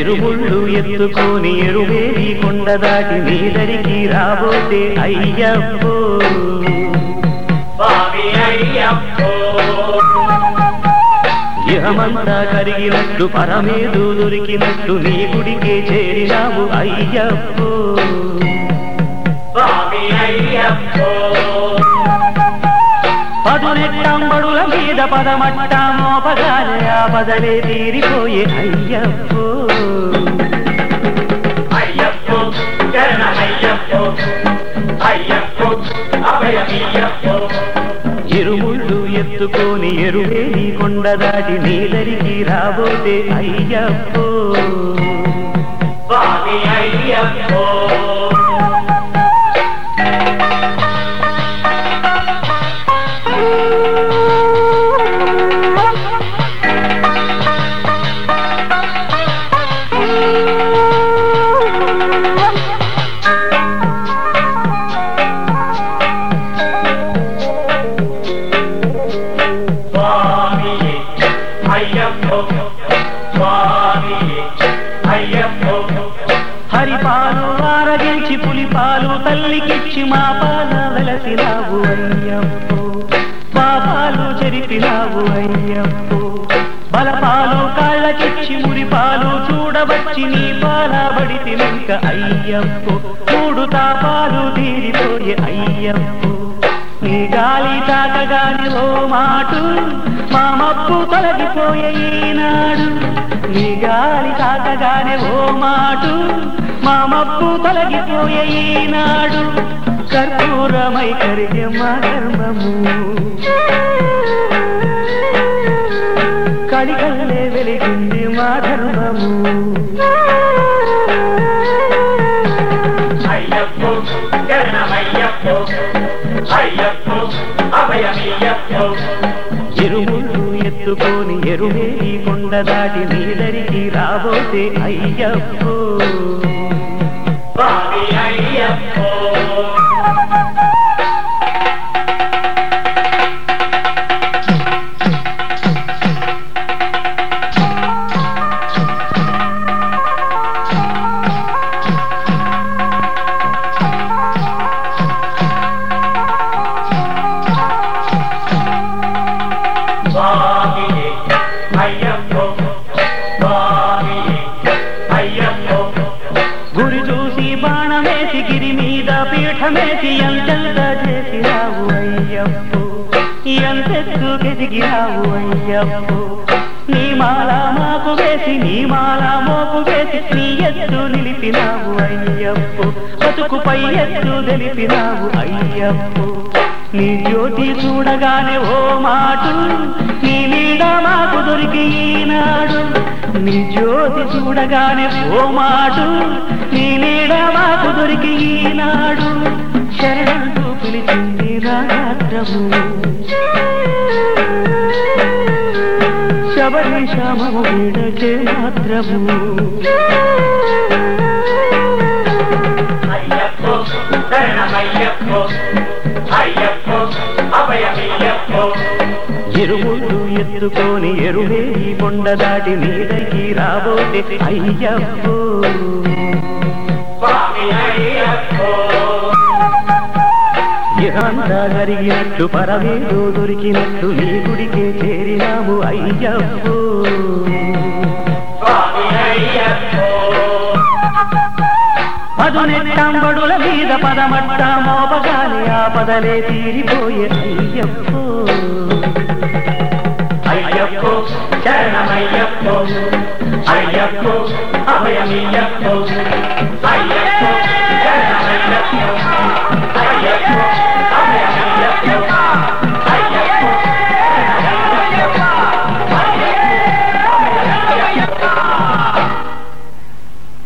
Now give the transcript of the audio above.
ఎత్తుకొని ఎరువేలి కొండ దాటి నీదరికి రాబోతే అయ్యప్పో. ఇహమంతా కరిగినట్టు పరమేదు దొరికినట్టు నీ గుడికే చేరినావు అయ్యప్పో. పదునెట్టంబడుల మీద పదమట్ట మోపగానే ఆ పదలే తీరిపోయే అయ్యప్పో. ఎరువే నీ కొండ దాటి నీదరికి రాబోతే అయ్యప్పో. స్వామి అయ్యప్పో. హరిపాలు ఆరగించి పులిపాలు తల్లికిచ్చి మా పాల వెలసినావు అయ్యప్పో. పాపాలు చెరిపినావు అయ్యప్పో. బలపాలు కాళ్ళకిచ్చి మురిపాలు చూడవచ్చి నీ పాల బడితి అయ్యప్పో. మూడు తాపాలు తీరిపోయే అయ్యప్పో. నీ గాలి తాకగాని ఓ మాటు మా మప్పు తొలగిపోయే ఈనాడు. నీ గాలి తాకగానే ఓ మాటు మా మప్పు తొలగిపోయే ఈనాడు. కర్పూరమై కరిగే మా ధర్మము కడిగల్లే వెలిగింది మా ధర్మము. అయ్యప్పో అయ్యప్పో అభయమయ్యప్పో. ఇరుముళ్ళు ఎత్తుకొని ఎరువేలి కొండ దాటి నీదరికి రాబోతే అయ్యప్పో. అయ్యప్పో. బాణమేసి గిరి మీద పీఠమేసి ఎంతెంత చేసినావు అయ్యప్పు. ఎంతెత్తు గెదిగినావు అయ్యప్పు. నీ మాల మాకు వేసి నీ మాల మోకు వేసి నీ ఎత్తు నిలిపినావు అయ్యప్పు. బతుకుపై ఎత్తు నిలిపినావు అయ్యప్పు. నీ జ్యోతి చూడగానే ఓ మాటు నీ నీడ మాకు దొరికి ఈనాడు. నీ జ్యోతి చూడగానే ఓ మాటు నీ నీడ మాకు దొరికి ఈనాడు. శరణంటూ పిలిచింది రాత్రము. శబరి శ్యామము విడచే మాత్రము అయ్యప్పో శరణమయ్యప్పో అయ్యప్పో అభయమయ్యప్పో. ఇరుముళ్ళు ఎత్తుకొని ఎరువేలి కొండ దాటి నీదకి రాబోతే అయ్యప్పో. దేహాంతరిగినట్టు పరమేదో దొరికినట్టు నీ గుడికే చేరినాము అయ్యప్పు. పదునెట్టంబడుల మీద పదమట్ట మోపగానే ఆ పదలే తీరిపోయే అయ్యప్పు. అయ్యప్పు చరణమయ్యప్పు అయ్యప్పు అభయమయ్యప్పు అయ్యప్పు చరణమయ్యప్పో అయ్యప్పో.